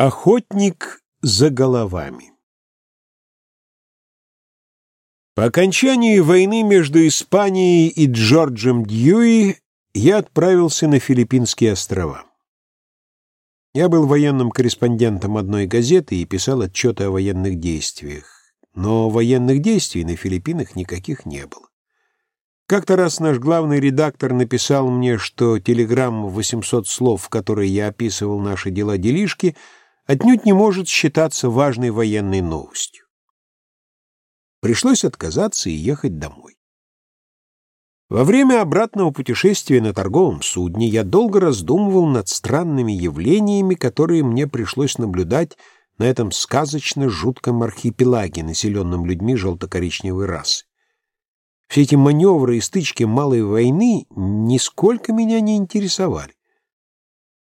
Охотник за головами По окончании войны между Испанией и Джорджем Дьюи я отправился на Филиппинские острова. Я был военным корреспондентом одной газеты и писал отчеты о военных действиях, но военных действий на Филиппинах никаких не было. Как-то раз наш главный редактор написал мне, что телеграмма в 800 слов, в которой я описывал наши дела-делишки, — отнюдь не может считаться важной военной новостью. Пришлось отказаться и ехать домой. Во время обратного путешествия на торговом судне я долго раздумывал над странными явлениями, которые мне пришлось наблюдать на этом сказочно жутком архипелаге, населенном людьми желто-коричневой расы. Все эти маневры и стычки малой войны нисколько меня не интересовали.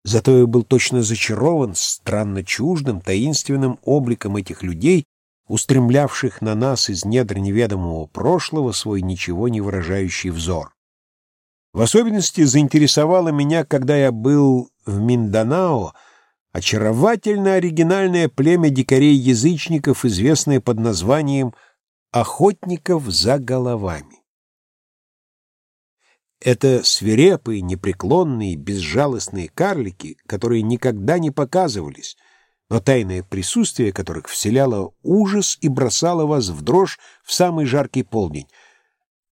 Зато я был точно зачарован странно чуждым, таинственным обликом этих людей, устремлявших на нас из недр неведомого прошлого свой ничего не выражающий взор. В особенности заинтересовало меня, когда я был в Минданао, очаровательно оригинальное племя дикарей-язычников, известное под названием «охотников за головами». Это свирепые, непреклонные, безжалостные карлики, которые никогда не показывались, но тайное присутствие которых вселяло ужас и бросало вас в дрожь в самый жаркий полдень,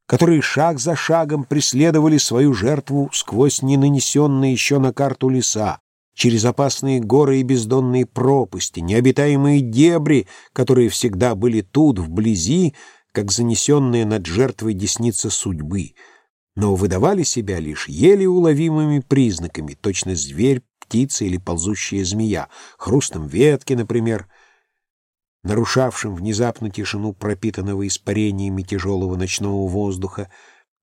которые шаг за шагом преследовали свою жертву сквозь ненанесенные еще на карту леса, через опасные горы и бездонные пропасти, необитаемые дебри, которые всегда были тут, вблизи, как занесенные над жертвой десница судьбы — но выдавали себя лишь еле уловимыми признаками, точно зверь, птица или ползущая змея, хрустом ветки, например, нарушавшим внезапно тишину пропитанного испарениями тяжелого ночного воздуха,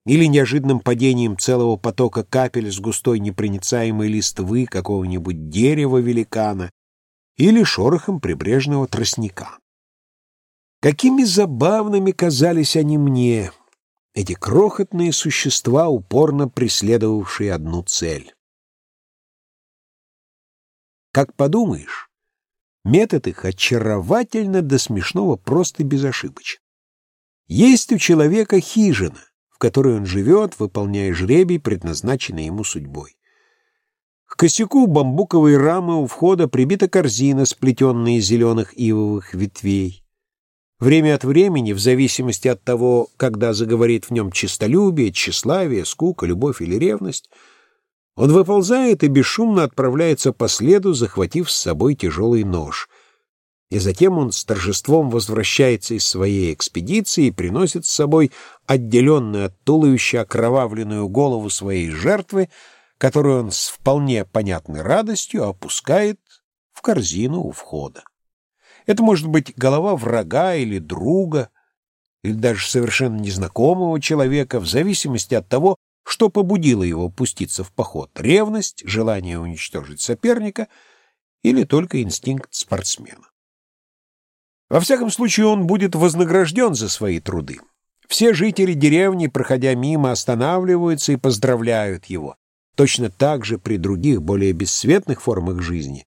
или неожиданным падением целого потока капель с густой непроницаемой листвы какого-нибудь дерева-великана, или шорохом прибрежного тростника. Какими забавными казались они мне — эти крохотные существа, упорно преследовавшие одну цель. Как подумаешь, метод их очаровательно до смешного просто безошибочен. Есть у человека хижина, в которой он живет, выполняя жребий, предназначенный ему судьбой. К косяку бамбуковой рамы у входа прибита корзина, сплетенная из зеленых ивовых ветвей. Время от времени, в зависимости от того, когда заговорит в нем честолюбие, тщеславие, скука, любовь или ревность, он выползает и бесшумно отправляется по следу, захватив с собой тяжелый нож. И затем он с торжеством возвращается из своей экспедиции и приносит с собой отделенную от туловища окровавленную голову своей жертвы, которую он с вполне понятной радостью опускает в корзину у входа. Это может быть голова врага или друга, или даже совершенно незнакомого человека, в зависимости от того, что побудило его пуститься в поход — ревность, желание уничтожить соперника или только инстинкт спортсмена. Во всяком случае, он будет вознагражден за свои труды. Все жители деревни, проходя мимо, останавливаются и поздравляют его. Точно так же при других, более бесцветных формах жизни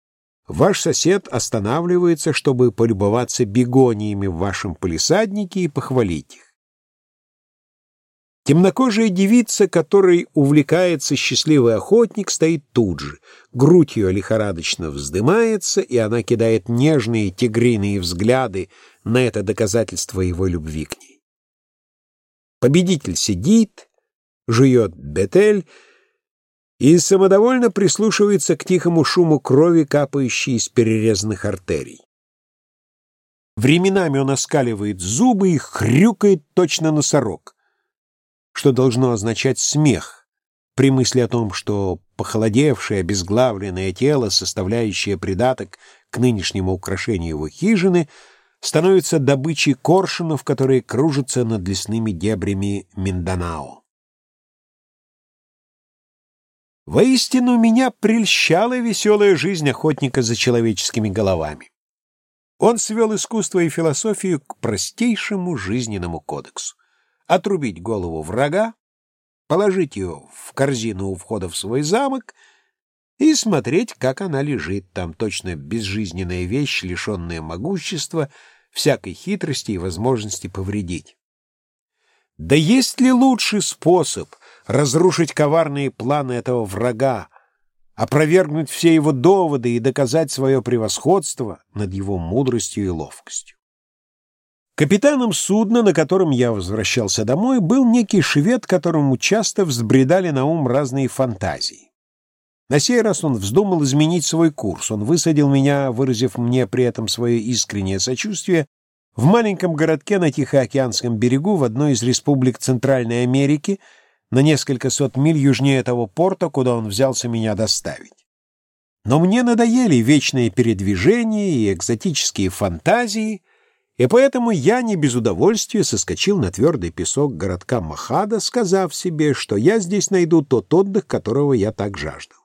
Ваш сосед останавливается, чтобы полюбоваться бегониями в вашем полисаднике и похвалить их. Темнокожая девица, которой увлекается счастливый охотник, стоит тут же. Грудь ее лихорадочно вздымается, и она кидает нежные тигриные взгляды на это доказательство его любви к ней. Победитель сидит, жует бетель, и самодовольно прислушивается к тихому шуму крови, капающей из перерезанных артерий. Временами он оскаливает зубы и хрюкает точно носорог, что должно означать смех при мысли о том, что похолодевшее, обезглавленное тело, составляющее придаток к нынешнему украшению его хижины, становится добычей коршунов, которые кружатся над лесными дебрями Минданао. Воистину, меня прельщала веселая жизнь охотника за человеческими головами. Он свел искусство и философию к простейшему жизненному кодексу. Отрубить голову врага, положить ее в корзину у входа в свой замок и смотреть, как она лежит там, точно безжизненная вещь, лишенная могущества, всякой хитрости и возможности повредить. Да есть ли лучший способ разрушить коварные планы этого врага, опровергнуть все его доводы и доказать свое превосходство над его мудростью и ловкостью? Капитаном судна, на котором я возвращался домой, был некий швед, которому часто взбредали на ум разные фантазии. На сей раз он вздумал изменить свой курс. Он высадил меня, выразив мне при этом свое искреннее сочувствие, в маленьком городке на Тихоокеанском берегу в одной из республик Центральной Америки, на несколько сот миль южнее того порта, куда он взялся меня доставить. Но мне надоели вечные передвижения и экзотические фантазии, и поэтому я не без удовольствия соскочил на твердый песок городка Махада, сказав себе, что я здесь найду тот отдых, которого я так жаждал.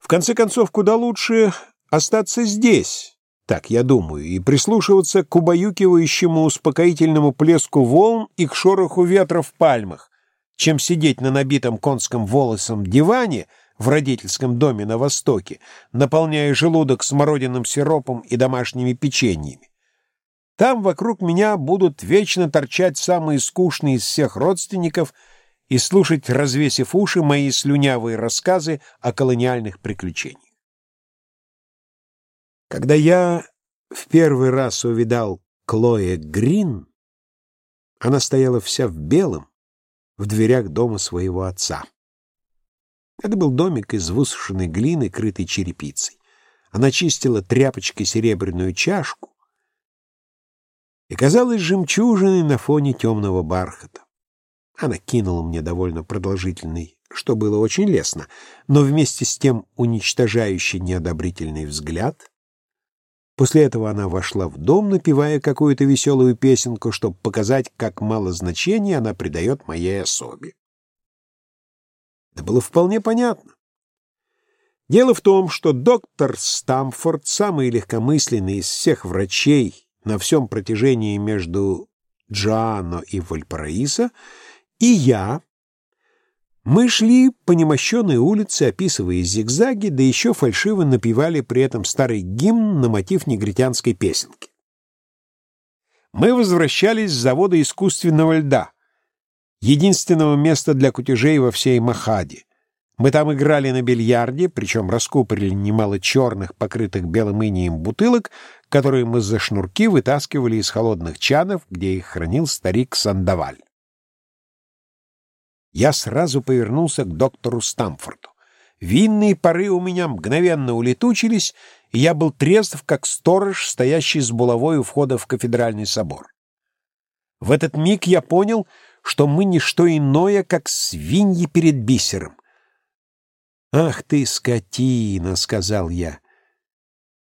В конце концов, куда лучше остаться здесь, так я думаю, и прислушиваться к убаюкивающему успокоительному плеску волн и к шороху ветра в пальмах, чем сидеть на набитом конском волосом диване в родительском доме на Востоке, наполняя желудок смородиным сиропом и домашними печеньями. Там вокруг меня будут вечно торчать самые скучные из всех родственников и слушать, развесив уши, мои слюнявые рассказы о колониальных приключениях. Когда я в первый раз увидал Клоя Грин, она стояла вся в белом в дверях дома своего отца. Это был домик из высушенной глины, крытый черепицей. Она чистила тряпочкой серебряную чашку и казалась жемчужиной на фоне темного бархата. Она кинула мне довольно продолжительный, что было очень лестно, но вместе с тем уничтожающий неодобрительный взгляд — После этого она вошла в дом, напевая какую-то веселую песенку, чтобы показать, как мало значения она придает моей особе. Это было вполне понятно. Дело в том, что доктор Стамфорд, самый легкомысленный из всех врачей на всем протяжении между Джоанно и Вальпараисо, и я, мы шли по немощенной улице, описывая зигзаги, да еще фальшиво напевали при этом старый гимн на мотив негритянской песенки. Мы возвращались с завода искусственного льда, единственного места для кутежей во всей Махаде. Мы там играли на бильярде, причем раскупорили немало черных, покрытых белым инеем бутылок, которые мы за шнурки вытаскивали из холодных чанов, где их хранил старик Сандаваль. Я сразу повернулся к доктору Стамфорду. Винные пары у меня мгновенно улетучились, и я был трезв, как сторож, стоящий с булавой у входа в кафедральный собор. В этот миг я понял, что мы не что иное, как свиньи перед бисером. «Ах ты, скотина!» — сказал я.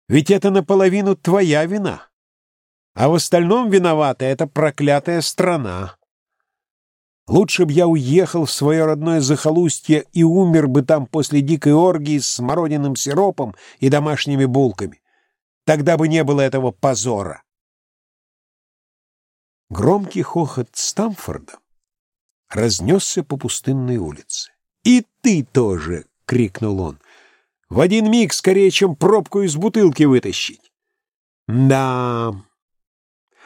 «Ведь это наполовину твоя вина, а в остальном виновата эта проклятая страна». Лучше б я уехал в свое родное захолустье и умер бы там после дикой оргии с смородиным сиропом и домашними булками. Тогда бы не было этого позора. Громкий хохот Стамфорда разнесся по пустынной улице. «И ты тоже!» — крикнул он. «В один миг скорее, чем пробку из бутылки вытащить!» «Да,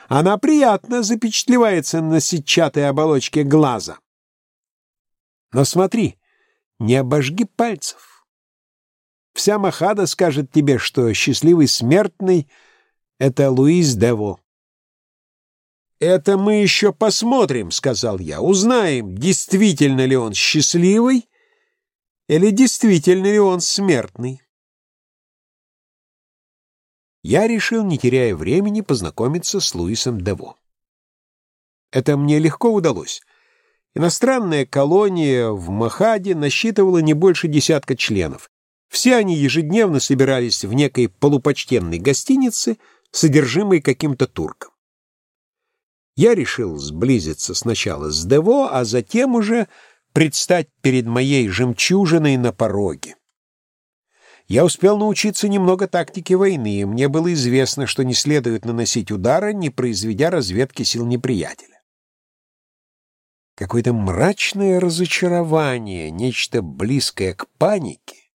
она приятно запечатлевается на сетчатой оболочке глаза. Но смотри, не обожги пальцев. Вся Махада скажет тебе, что счастливый смертный — это Луис Дево. «Это мы еще посмотрим», — сказал я. «Узнаем, действительно ли он счастливый или действительно ли он смертный» я решил, не теряя времени, познакомиться с Луисом Дево. Это мне легко удалось. Иностранная колония в Махаде насчитывала не больше десятка членов. Все они ежедневно собирались в некой полупочтенной гостинице, содержимой каким-то турком. Я решил сблизиться сначала с Дево, а затем уже предстать перед моей жемчужиной на пороге. Я успел научиться немного тактики войны, и мне было известно, что не следует наносить удара, не произведя разведки сил неприятеля. Какое-то мрачное разочарование, нечто близкое к панике,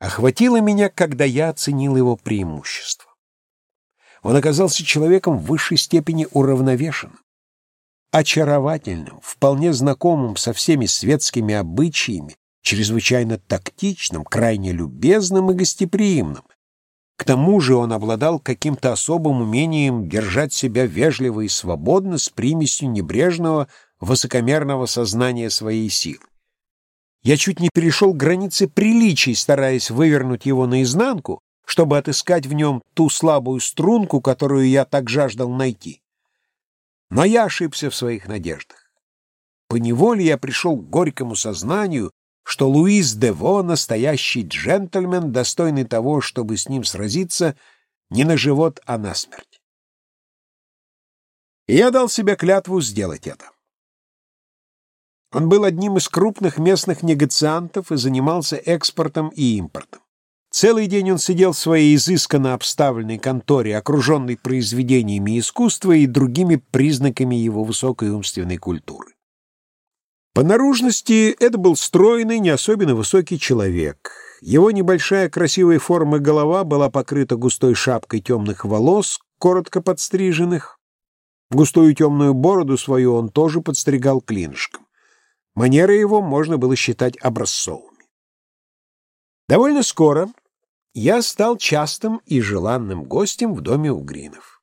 охватило меня, когда я оценил его преимущество. Он оказался человеком в высшей степени уравновешенным, очаровательным, вполне знакомым со всеми светскими обычаями, чрезвычайно тактичным, крайне любезным и гостеприимным. К тому же он обладал каким-то особым умением держать себя вежливо и свободно с примесью небрежного, высокомерного сознания своей силы. Я чуть не перешел границы приличий, стараясь вывернуть его наизнанку, чтобы отыскать в нем ту слабую струнку, которую я так жаждал найти. Но я ошибся в своих надеждах. Поневоле я пришел к горькому сознанию, что Луис Дево — настоящий джентльмен, достойный того, чтобы с ним сразиться не на живот, а на смерть. И я дал себе клятву сделать это. Он был одним из крупных местных негациантов и занимался экспортом и импортом. Целый день он сидел в своей изысканно обставленной конторе, окруженной произведениями искусства и другими признаками его высокой умственной культуры. По наружности это был стройный, не особенно высокий человек. Его небольшая красивая форма голова была покрыта густой шапкой темных волос, коротко подстриженных. Густую темную бороду свою он тоже подстригал клинышком. Манеры его можно было считать образцовыми. Довольно скоро я стал частым и желанным гостем в доме Угринов.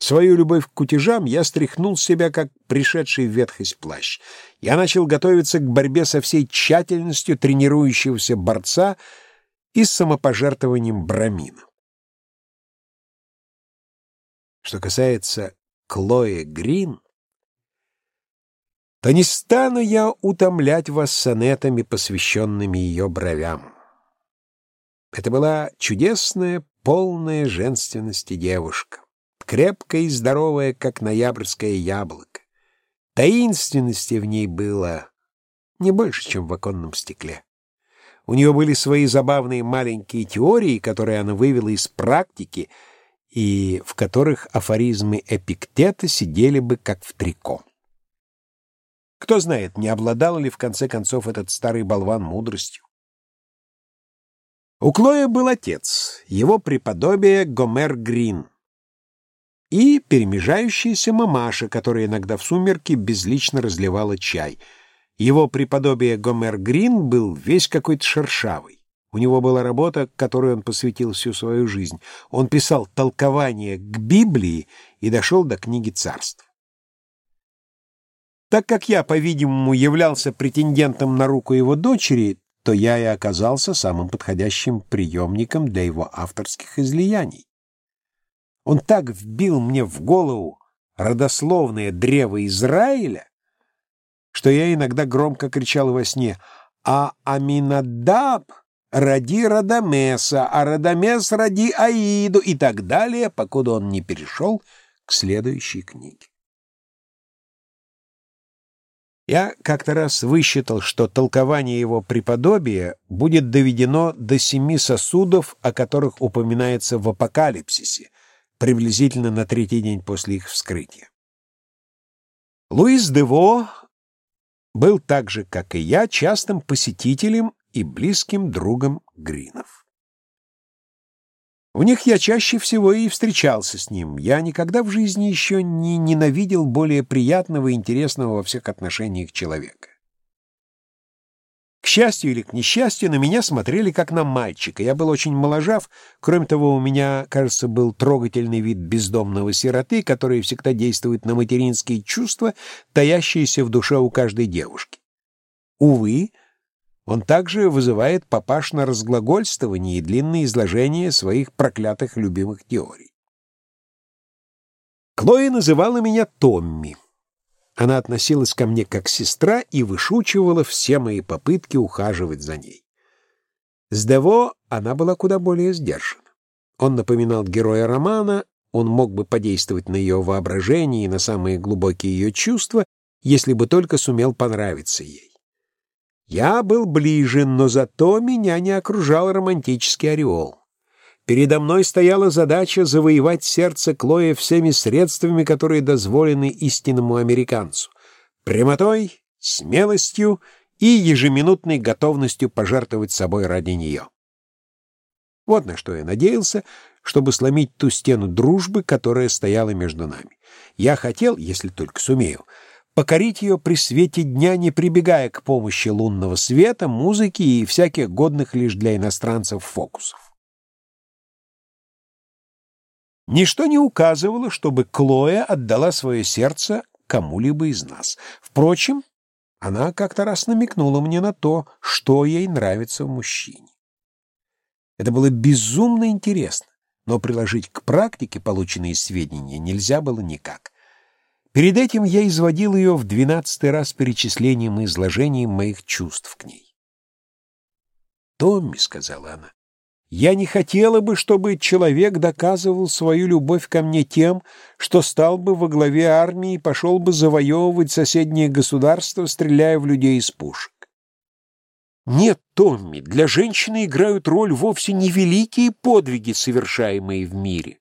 Свою любовь к кутежам я стряхнул с себя, как пришедший в ветхость плащ. Я начал готовиться к борьбе со всей тщательностью тренирующегося борца и с самопожертвованием брамина. Что касается Клои Грин, то не стану я утомлять вас сонетами, посвященными ее бровям. Это была чудесная, полная женственности девушка, крепкая и здоровая, как ноябрьское яблоко. Таинственности в ней было не больше, чем в оконном стекле. У нее были свои забавные маленькие теории, которые она вывела из практики, и в которых афоризмы Эпиктета сидели бы как в трико. Кто знает, не обладал ли в конце концов этот старый болван мудростью. У Клоя был отец, его преподобие Гомер Грин, и перемежающаяся мамаша, которая иногда в сумерки безлично разливала чай. Его преподобие Гомер Грин был весь какой-то шершавый. У него была работа, которой он посвятил всю свою жизнь. Он писал толкование к Библии и дошел до книги царств. Так как я, по-видимому, являлся претендентом на руку его дочери, то я и оказался самым подходящим приемником для его авторских излияний. Он так вбил мне в голову родословное древо Израиля, что я иногда громко кричал во сне «А Аминадаб ради Радамеса, а Радамес ради Аиду» и так далее, покуда он не перешел к следующей книге. Я как-то раз высчитал, что толкование его преподобия будет доведено до семи сосудов, о которых упоминается в Апокалипсисе, приблизительно на третий день после их вскрытия. Луис Дево был так же, как и я, частым посетителем и близким другом Гринов. У них я чаще всего и встречался с ним. Я никогда в жизни еще не ненавидел более приятного и интересного во всех отношениях человека. Счастью или к несчастью, на меня смотрели как на мальчика. Я был очень моложав. Кроме того, у меня, кажется, был трогательный вид бездомного сироты, который всегда действует на материнские чувства, таящиеся в душе у каждой девушки. Увы, он также вызывает папаш на разглагольствование и длинные изложения своих проклятых любимых теорий. Клоя называла меня Томми. Она относилась ко мне как сестра и вышучивала все мои попытки ухаживать за ней. С Дево она была куда более сдержана. Он напоминал героя романа, он мог бы подействовать на ее воображение и на самые глубокие ее чувства, если бы только сумел понравиться ей. Я был ближе, но зато меня не окружал романтический ореол. Передо мной стояла задача завоевать сердце Клоя всеми средствами, которые дозволены истинному американцу. Прямотой, смелостью и ежеминутной готовностью пожертвовать собой ради нее. Вот на что я надеялся, чтобы сломить ту стену дружбы, которая стояла между нами. Я хотел, если только сумею, покорить ее при свете дня, не прибегая к помощи лунного света, музыки и всяких годных лишь для иностранцев фокусов. Ничто не указывало, чтобы Клоя отдала свое сердце кому-либо из нас. Впрочем, она как-то раз намекнула мне на то, что ей нравится в мужчине. Это было безумно интересно, но приложить к практике полученные сведения нельзя было никак. Перед этим я изводил ее в двенадцатый раз перечислением и изложением моих чувств к ней. «Томми», — сказала она, я не хотела бы, чтобы человек доказывал свою любовь ко мне тем, что стал бы во главе армии и пошел бы завоевывать соседние государства, стреляя в людей из пушек. Нет, Томми, для женщины играют роль вовсе не великие подвиги, совершаемые в мире.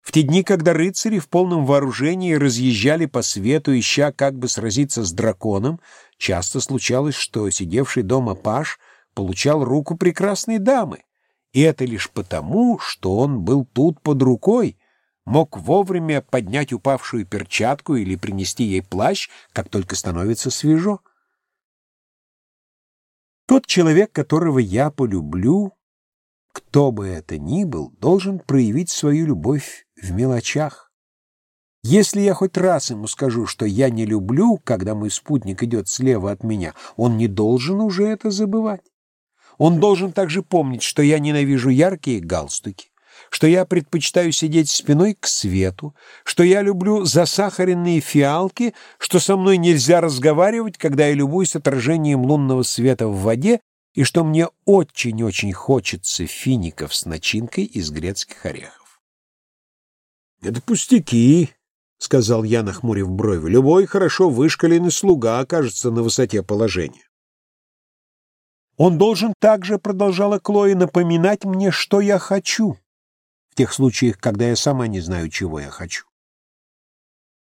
В те дни, когда рыцари в полном вооружении разъезжали по свету, ища как бы сразиться с драконом, часто случалось, что сидевший дома паж получал руку прекрасной дамы, и это лишь потому, что он был тут под рукой, мог вовремя поднять упавшую перчатку или принести ей плащ, как только становится свежо. Тот человек, которого я полюблю, кто бы это ни был, должен проявить свою любовь в мелочах. Если я хоть раз ему скажу, что я не люблю, когда мой спутник идет слева от меня, он не должен уже это забывать. Он должен также помнить, что я ненавижу яркие галстуки, что я предпочитаю сидеть спиной к свету, что я люблю засахаренные фиалки, что со мной нельзя разговаривать, когда я любуюсь отражением лунного света в воде, и что мне очень-очень хочется фиников с начинкой из грецких орехов. — Это пустяки, — сказал я, нахмурив брови. — Любой хорошо вышкаленный слуга окажется на высоте положения. Он должен также, продолжала Клои, напоминать мне, что я хочу, в тех случаях, когда я сама не знаю, чего я хочу.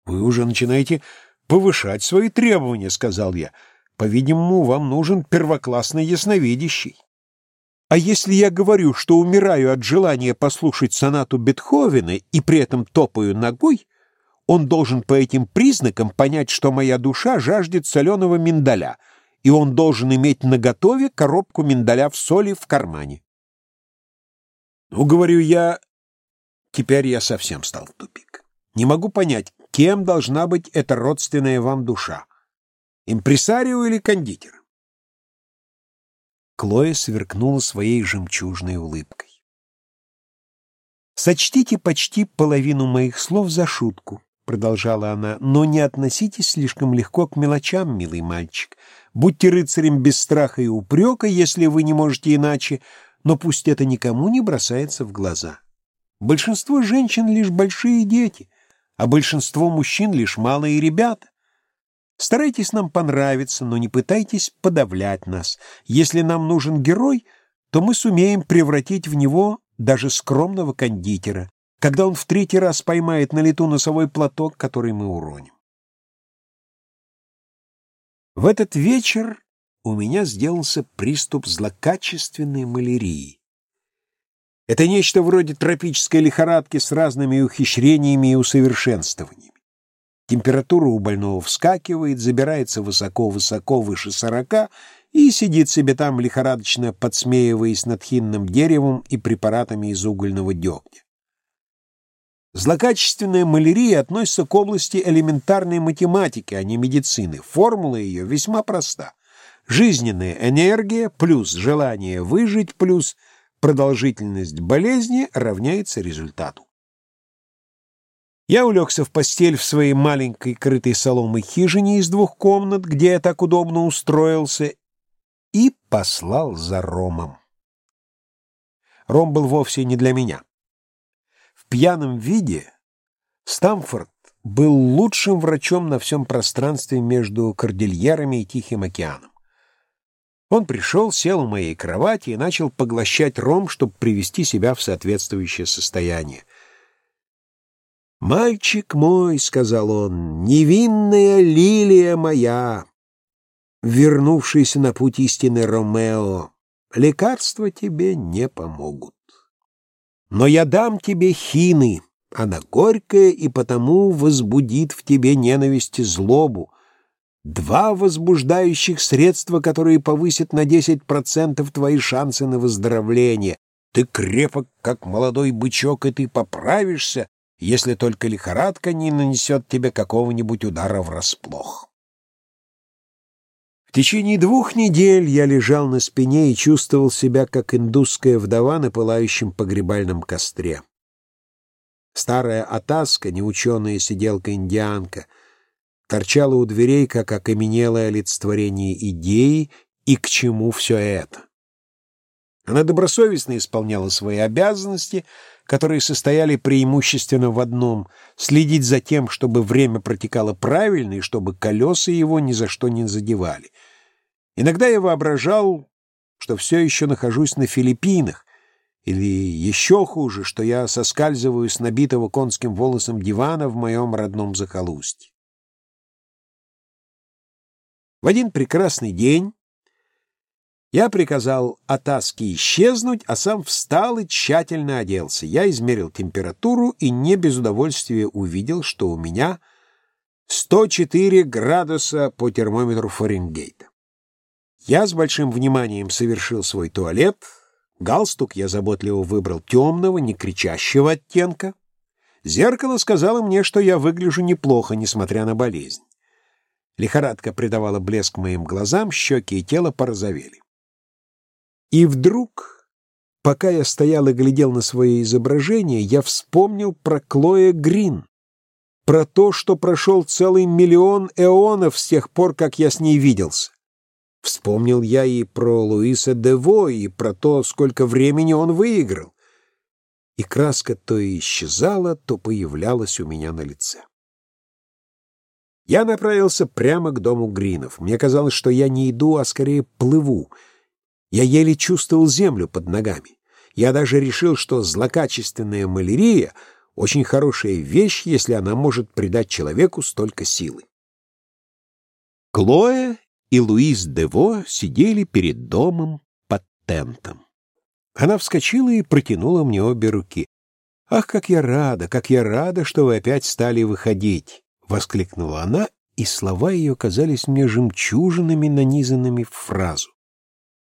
Вы уже начинаете повышать свои требования, сказал я. По-видимому, вам нужен первоклассный ясновидящий. А если я говорю, что умираю от желания послушать сонату Бетховена и при этом топаю ногой, он должен по этим признакам понять, что моя душа жаждет соленого миндаля — и он должен иметь наготове коробку миндаля в соли в кармане. Ну, говорю я, теперь я совсем стал в тупик. Не могу понять, кем должна быть эта родственная вам душа, импресарио или кондитер? Клоя сверкнула своей жемчужной улыбкой. «Сочтите почти половину моих слов за шутку», — продолжала она, — «но не относитесь слишком легко к мелочам, милый мальчик. Будьте рыцарем без страха и упрека, если вы не можете иначе, но пусть это никому не бросается в глаза. Большинство женщин — лишь большие дети, а большинство мужчин — лишь малые ребята. Старайтесь нам понравиться, но не пытайтесь подавлять нас. Если нам нужен герой, то мы сумеем превратить в него даже скромного кондитера, когда он в третий раз поймает на лету носовой платок, который мы уроним. В этот вечер у меня сделался приступ злокачественной малярии. Это нечто вроде тропической лихорадки с разными ухищрениями и усовершенствованиями. Температура у больного вскакивает, забирается высоко-высоко, выше сорока, и сидит себе там, лихорадочно подсмеиваясь над хинным деревом и препаратами из угольного дегтя. Злокачественная малярия относится к области элементарной математики, а не медицины. Формула ее весьма проста. Жизненная энергия плюс желание выжить плюс продолжительность болезни равняется результату. Я улегся в постель в своей маленькой крытой соломой хижине из двух комнат, где я так удобно устроился, и послал за Ромом. Ром был вовсе не для меня. Пьяном виде Стамфорд был лучшим врачом на всем пространстве между Кордильерами и Тихим океаном. Он пришел, сел у моей кровати и начал поглощать ром, чтобы привести себя в соответствующее состояние. «Мальчик мой», — сказал он, — «невинная лилия моя, вернувшийся на путь истины Ромео, лекарства тебе не помогут». Но я дам тебе хины, она горькая и потому возбудит в тебе ненависть и злобу. Два возбуждающих средства, которые повысят на 10% твои шансы на выздоровление. Ты крепок, как молодой бычок, и ты поправишься, если только лихорадка не нанесет тебе какого-нибудь удара врасплох. В течение двух недель я лежал на спине и чувствовал себя, как индусская вдова на пылающем погребальном костре. Старая Атаска, неученая сиделка-индианка, торчала у дверей, как окаменелое олицетворение идеи, и к чему все это. Она добросовестно исполняла свои обязанности, которые состояли преимущественно в одном — следить за тем, чтобы время протекало правильно и чтобы колеса его ни за что не задевали. Иногда я воображал, что все еще нахожусь на Филиппинах, или еще хуже, что я соскальзываю с набитого конским волосом дивана в моем родном захолустье. В один прекрасный день я приказал Атаске исчезнуть, а сам встал и тщательно оделся. Я измерил температуру и не без удовольствия увидел, что у меня 104 градуса по термометру Фаренгейта. Я с большим вниманием совершил свой туалет — Галстук я заботливо выбрал темного, не кричащего оттенка. Зеркало сказало мне, что я выгляжу неплохо, несмотря на болезнь. Лихорадка придавала блеск моим глазам, щеки и тело порозовели. И вдруг, пока я стоял и глядел на свое изображение, я вспомнил про Клоя Грин, про то, что прошел целый миллион эонов с тех пор, как я с ней виделся. Вспомнил я и про Луиса Дево, и про то, сколько времени он выиграл. И краска то исчезала, то появлялась у меня на лице. Я направился прямо к дому Гринов. Мне казалось, что я не иду, а скорее плыву. Я еле чувствовал землю под ногами. Я даже решил, что злокачественная малярия — очень хорошая вещь, если она может придать человеку столько силы. Клоя и Луис Дево сидели перед домом под тентом. Она вскочила и протянула мне обе руки. «Ах, как я рада, как я рада, что вы опять стали выходить!» — воскликнула она, и слова ее казались мне жемчужинами, нанизанными в фразу.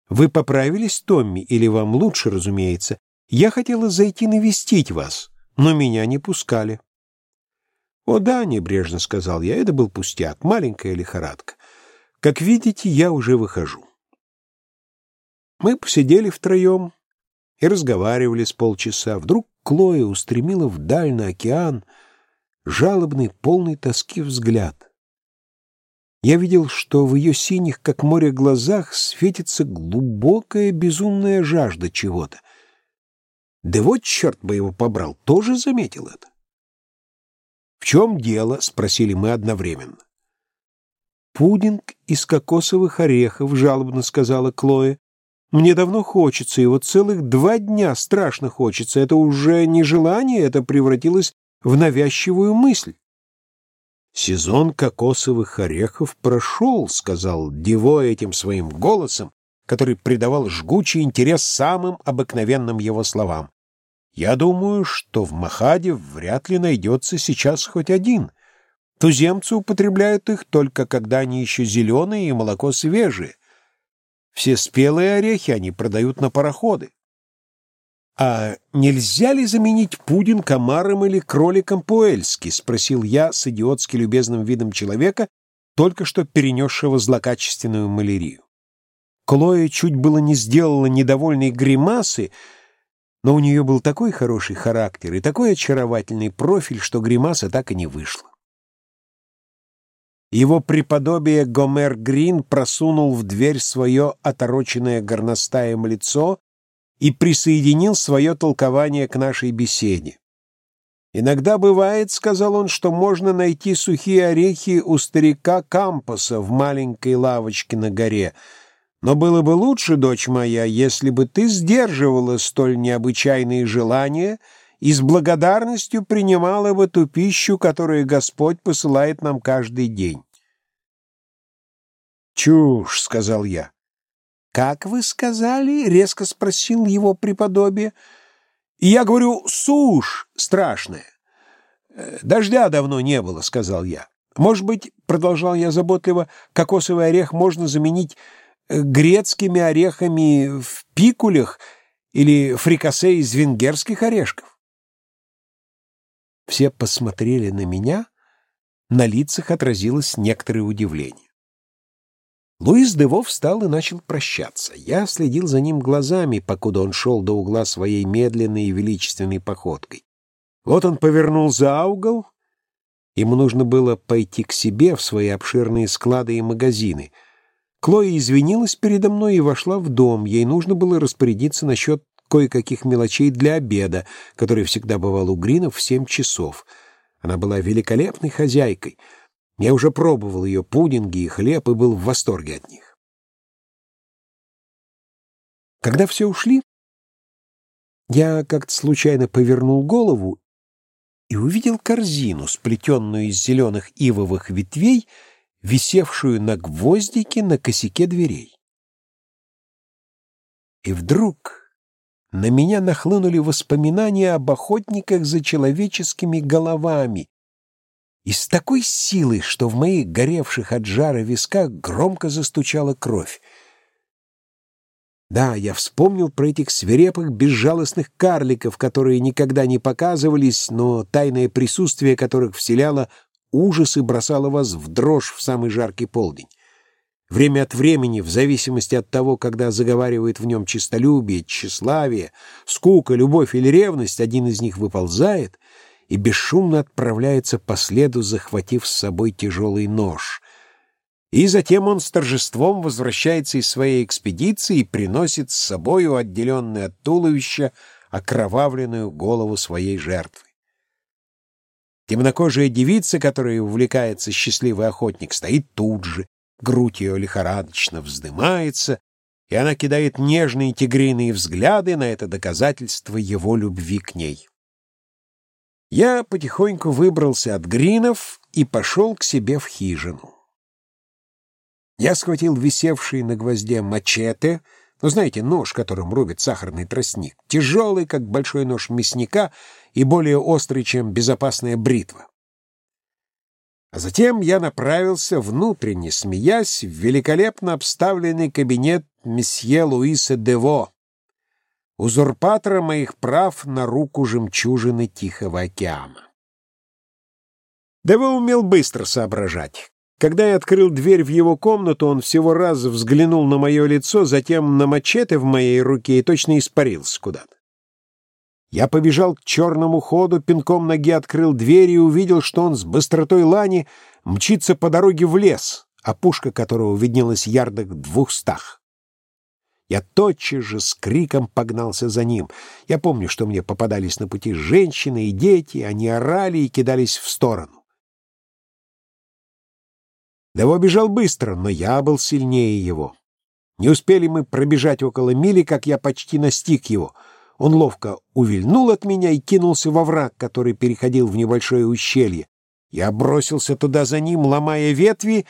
«Вы поправились, Томми, или вам лучше, разумеется? Я хотела зайти навестить вас, но меня не пускали». «О да», — небрежно сказал я, — это был пустяк, маленькая лихорадка. Как видите, я уже выхожу. Мы посидели втроем и разговаривали с полчаса. Вдруг Клоя устремила вдаль на океан жалобный, полный тоски взгляд. Я видел, что в ее синих, как море, глазах светится глубокая безумная жажда чего-то. Да вот, черт бы его побрал, тоже заметил это. «В чем дело?» — спросили мы одновременно. «Пудинг из кокосовых орехов», — жалобно сказала Клоя. «Мне давно хочется, вот целых два дня страшно хочется. Это уже не желание, это превратилось в навязчивую мысль». «Сезон кокосовых орехов прошел», — сказал Диво этим своим голосом, который придавал жгучий интерес самым обыкновенным его словам. «Я думаю, что в Махаде вряд ли найдется сейчас хоть один». Туземцы употребляют их только когда они еще зеленые и молоко свежее. Все спелые орехи они продают на пароходы. «А нельзя ли заменить пудинг омаром или кроликом по-эльски?» — спросил я с идиотски любезным видом человека, только что перенесшего злокачественную малярию. Клоя чуть было не сделала недовольной гримасы, но у нее был такой хороший характер и такой очаровательный профиль, что гримаса так и не вышла. Его преподобие Гомер Грин просунул в дверь свое отороченное горностаем лицо и присоединил свое толкование к нашей беседе. «Иногда бывает, — сказал он, — что можно найти сухие орехи у старика Кампаса в маленькой лавочке на горе. Но было бы лучше, дочь моя, если бы ты сдерживала столь необычайные желания — и с благодарностью принимала бы ту пищу, которую Господь посылает нам каждый день. «Чушь», — сказал я. «Как вы сказали?» — резко спросил его преподобие. И я говорю, сушь страшная. «Э, «Дождя давно не было», — сказал я. «Может быть, — продолжал я заботливо, — кокосовый орех можно заменить э, грецкими орехами в пикулях или фрикасе из венгерских орешков?» Все посмотрели на меня, на лицах отразилось некоторое удивление. Луис Дево встал и начал прощаться. Я следил за ним глазами, покуда он шел до угла своей медленной и величественной походкой. Вот он повернул за угол. Ему нужно было пойти к себе в свои обширные склады и магазины. Клоя извинилась передо мной и вошла в дом. Ей нужно было распорядиться насчет кое-каких мелочей для обеда, который всегда бывал у Гринов в семь часов. Она была великолепной хозяйкой — я уже пробовал ее пудинги и хлеб и был в восторге от них. Когда все ушли, я как-то случайно повернул голову и увидел корзину, сплетенную из зеленых ивовых ветвей, висевшую на гвоздике на косяке дверей. И вдруг на меня нахлынули воспоминания об охотниках за человеческими головами, и с такой силой, что в моих горевших от жара висках громко застучала кровь. Да, я вспомнил про этих свирепых, безжалостных карликов, которые никогда не показывались, но тайное присутствие которых вселяло ужас и бросало вас в дрожь в самый жаркий полдень. Время от времени, в зависимости от того, когда заговаривает в нем честолюбие, тщеславие, скука, любовь или ревность, один из них выползает — и бесшумно отправляется по следу, захватив с собой тяжелый нож. И затем он с торжеством возвращается из своей экспедиции и приносит с собою отделенную от туловища окровавленную голову своей жертвы. Темнокожая девица, которая увлекается счастливый охотник, стоит тут же, грудь ее лихорадочно вздымается, и она кидает нежные тигриные взгляды на это доказательство его любви к ней. Я потихоньку выбрался от гринов и пошел к себе в хижину. Я схватил висевший на гвозде мачете, ну, знаете, нож, которым рубит сахарный тростник, тяжелый, как большой нож мясника, и более острый, чем безопасная бритва. А затем я направился, внутренне смеясь, в великолепно обставленный кабинет месье Луиса Дево, узурпатора моих прав на руку жемчужины Тихого океана. Дево умел быстро соображать. Когда я открыл дверь в его комнату, он всего раз взглянул на мое лицо, затем на мачете в моей руке и точно испарился куда-то. Я побежал к черному ходу, пинком ноги открыл дверь и увидел, что он с быстротой лани мчится по дороге в лес, а пушка которого виднелась ярдах двухстах. Я тотчас же с криком погнался за ним. Я помню, что мне попадались на пути женщины и дети, они орали и кидались в сторону. Дево бежал быстро, но я был сильнее его. Не успели мы пробежать около мили, как я почти настиг его. Он ловко увильнул от меня и кинулся во враг, который переходил в небольшое ущелье. Я бросился туда за ним, ломая ветви,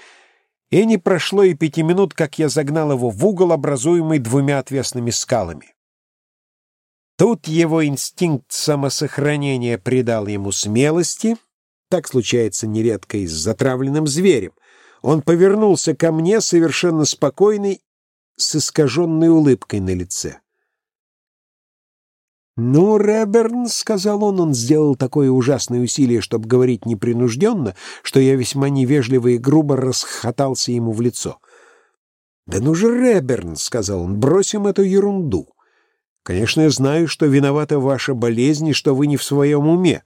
и не прошло и пяти минут, как я загнал его в угол, образуемый двумя отвесными скалами. Тут его инстинкт самосохранения придал ему смелости, так случается нередко и с затравленным зверем. Он повернулся ко мне совершенно спокойный, с искаженной улыбкой на лице. «Ну, Реберн», — сказал он, — он сделал такое ужасное усилие, чтобы говорить непринужденно, что я весьма невежливо и грубо расхотался ему в лицо. «Да ну же, Реберн», — сказал он, — «бросим эту ерунду. Конечно, я знаю, что виновата ваша болезнь и что вы не в своем уме.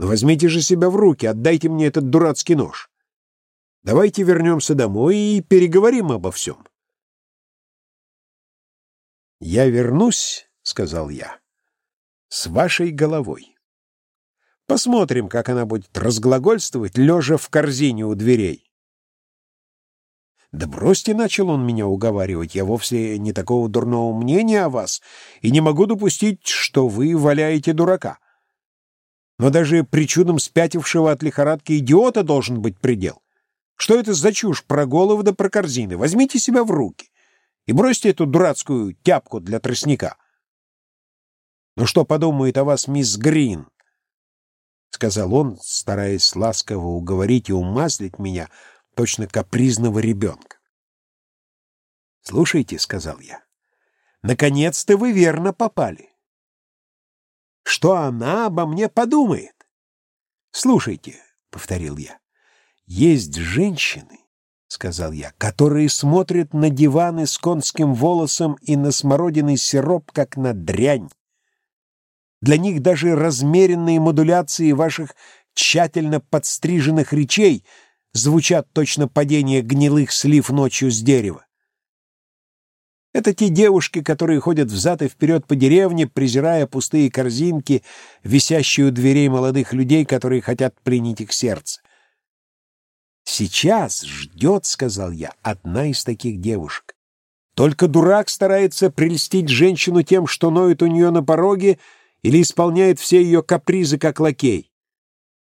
Но возьмите же себя в руки, отдайте мне этот дурацкий нож. Давайте вернемся домой и переговорим обо всем». «Я вернусь», — сказал я с вашей головой. Посмотрим, как она будет разглагольствовать, лежа в корзине у дверей. «Да бросьте», — начал он меня уговаривать, — «я вовсе не такого дурного мнения о вас и не могу допустить, что вы валяете дурака. Но даже при чудом спятившего от лихорадки идиота должен быть предел. Что это за чушь про голову да про корзины? Возьмите себя в руки и бросьте эту дурацкую тяпку для тростника». Ну что подумает о вас мисс Грин? — сказал он, стараясь ласково уговорить и умаслить меня, точно капризного ребенка. — Слушайте, — сказал я, — наконец-то вы верно попали. Что она обо мне подумает? — Слушайте, — повторил я, — есть женщины, — сказал я, — которые смотрят на диваны с конским волосом и на смородиный сироп, как на дрянь. Для них даже размеренные модуляции ваших тщательно подстриженных речей звучат точно падение гнилых слив ночью с дерева. Это те девушки, которые ходят взад и вперед по деревне, презирая пустые корзинки, висящие у дверей молодых людей, которые хотят пленить их сердце. «Сейчас ждет, — сказал я, — одна из таких девушек. Только дурак старается прельстить женщину тем, что ноет у нее на пороге, — или исполняет все ее капризы, как лакей.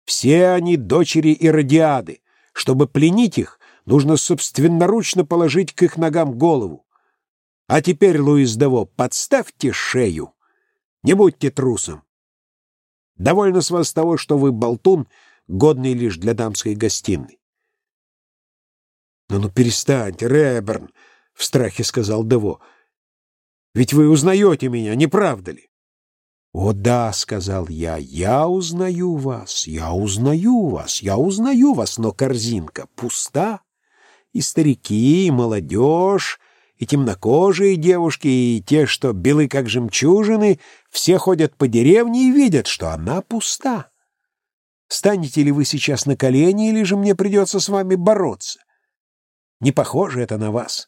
Все они дочери Иродиады. Чтобы пленить их, нужно собственноручно положить к их ногам голову. А теперь, Луис Дево, подставьте шею. Не будьте трусом. Довольно с вас того, что вы болтун, годный лишь для дамской гостиной. «Ну, ну, перестаньте, Реберн!» — в страхе сказал Дево. «Ведь вы узнаете меня, не правда ли?» «О да», — сказал я, — «я узнаю вас, я узнаю вас, я узнаю вас, но корзинка пуста, и старики, и молодежь, и темнокожие девушки, и те, что белы как жемчужины, все ходят по деревне и видят, что она пуста. Станете ли вы сейчас на колени, или же мне придется с вами бороться? Не похоже это на вас.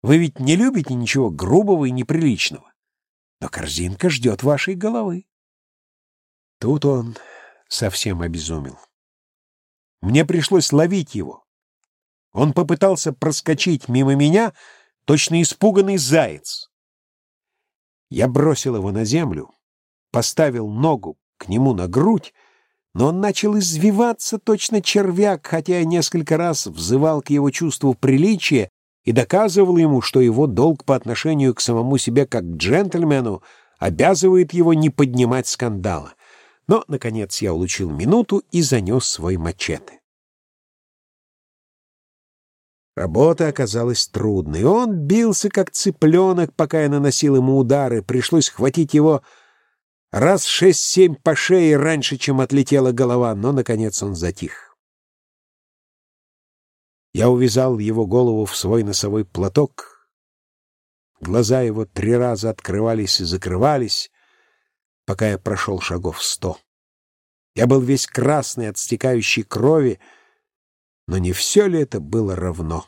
Вы ведь не любите ничего грубого и неприличного но корзинка ждет вашей головы. Тут он совсем обезумел. Мне пришлось ловить его. Он попытался проскочить мимо меня, точно испуганный заяц. Я бросил его на землю, поставил ногу к нему на грудь, но он начал извиваться точно червяк, хотя я несколько раз взывал к его чувству приличия и доказывал ему, что его долг по отношению к самому себе как к джентльмену обязывает его не поднимать скандала. Но, наконец, я улучил минуту и занес свой мачете. Работа оказалась трудной. Он бился, как цыпленок, пока я наносил ему удары. Пришлось хватить его раз шесть-семь по шее раньше, чем отлетела голова, но, наконец, он затих. Я увязал его голову в свой носовой платок. Глаза его три раза открывались и закрывались, пока я прошел шагов сто. Я был весь красный от стекающей крови, но не все ли это было равно?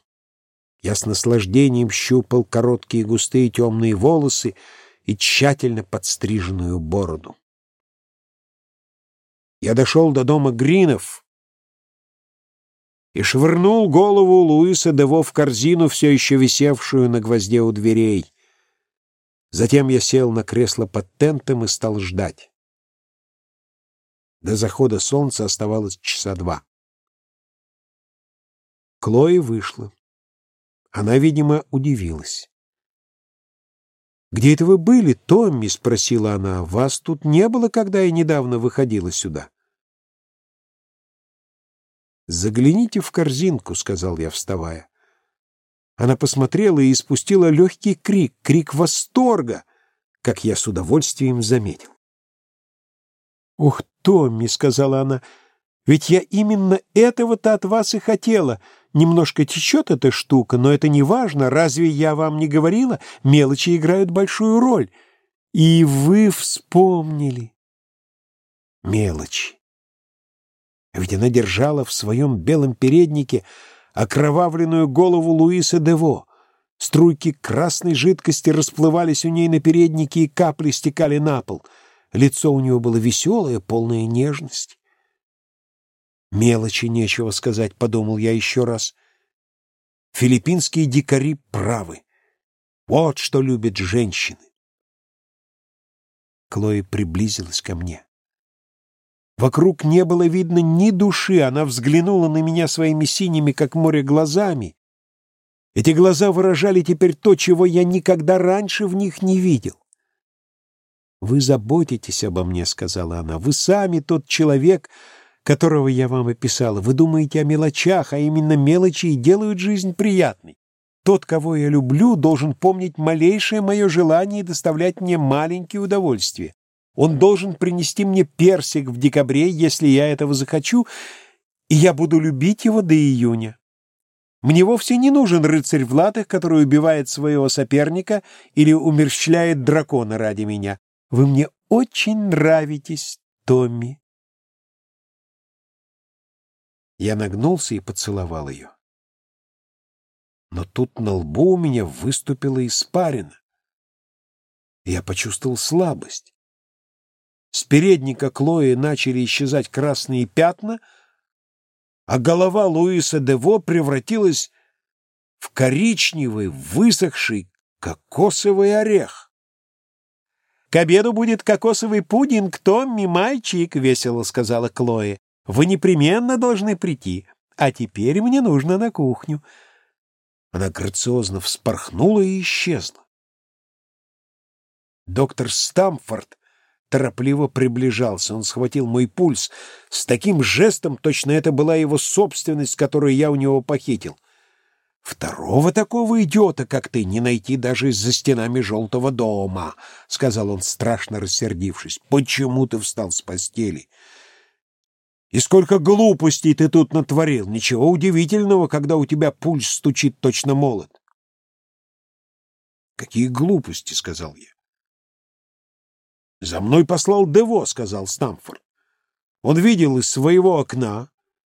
Я с наслаждением щупал короткие густые темные волосы и тщательно подстриженную бороду. Я дошел до дома Гринов, и швырнул голову Луиса Дево в корзину, все еще висевшую на гвозде у дверей. Затем я сел на кресло под тентом и стал ждать. До захода солнца оставалось часа два. Клои вышла. Она, видимо, удивилась. «Где это вы были, Томми?» — спросила она. «Вас тут не было, когда я недавно выходила сюда?» «Загляните в корзинку», — сказал я, вставая. Она посмотрела и испустила легкий крик, крик восторга, как я с удовольствием заметил. «Ух, Томми», — сказала она, — «ведь я именно этого-то от вас и хотела. Немножко течет эта штука, но это не важно. Разве я вам не говорила? Мелочи играют большую роль. И вы вспомнили». Мелочи. Ведь она держала в своем белом переднике окровавленную голову Луиса Дево. Струйки красной жидкости расплывались у ней на переднике, и капли стекали на пол. Лицо у него было веселое, полное нежности. «Мелочи нечего сказать», — подумал я еще раз. «Филиппинские дикари правы. Вот что любят женщины». Клои приблизилась ко мне. Вокруг не было видно ни души, она взглянула на меня своими синими, как море, глазами. Эти глаза выражали теперь то, чего я никогда раньше в них не видел. «Вы заботитесь обо мне», — сказала она. «Вы сами тот человек, которого я вам описала. Вы думаете о мелочах, а именно мелочи и делают жизнь приятной. Тот, кого я люблю, должен помнить малейшее мое желание и доставлять мне маленькие удовольствия. Он должен принести мне персик в декабре, если я этого захочу, и я буду любить его до июня. Мне вовсе не нужен рыцарь в латах, который убивает своего соперника или умерщвляет дракона ради меня. Вы мне очень нравитесь, Томми. Я нагнулся и поцеловал ее. Но тут на лбу у меня выступила испарина. Я почувствовал слабость. С передника Клои начали исчезать красные пятна, а голова Луиса Дево превратилась в коричневый, высохший кокосовый орех. «К обеду будет кокосовый пудинг, Томми, мальчик», — весело сказала Клоя. «Вы непременно должны прийти, а теперь мне нужно на кухню». Она грациозно вспорхнула и исчезла. Доктор Стамфорд торопливо приближался. Он схватил мой пульс с таким жестом, точно это была его собственность, которую я у него похитил. «Второго такого идиота, как ты, не найти даже за стенами желтого дома», — сказал он, страшно рассердившись. «Почему ты встал с постели? И сколько глупостей ты тут натворил! Ничего удивительного, когда у тебя пульс стучит точно молот». «Какие глупости!» — сказал я. «За мной послал Дево», — сказал Стамфорд. «Он видел из своего окна,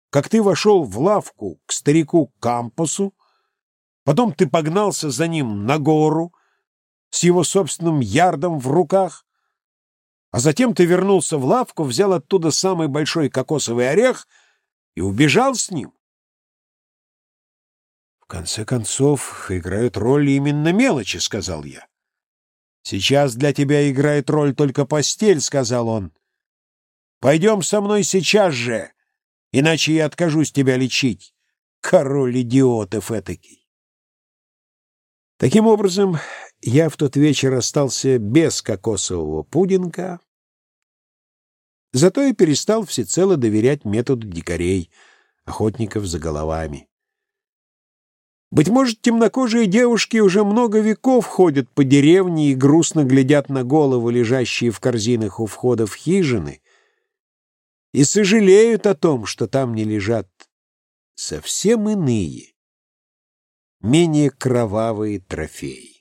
как ты вошел в лавку к старику Кампусу, потом ты погнался за ним на гору с его собственным ярдом в руках, а затем ты вернулся в лавку, взял оттуда самый большой кокосовый орех и убежал с ним. В конце концов, играют роль именно мелочи, — сказал я. «Сейчас для тебя играет роль только постель», — сказал он. «Пойдем со мной сейчас же, иначе я откажусь тебя лечить. Король идиотов этакий». Таким образом, я в тот вечер остался без кокосового пудинга, зато и перестал всецело доверять методу дикарей, охотников за головами. Быть может, темнокожие девушки уже много веков ходят по деревне и грустно глядят на головы, лежащие в корзинах у входа в хижины, и сожалеют о том, что там не лежат совсем иные, менее кровавые трофеи.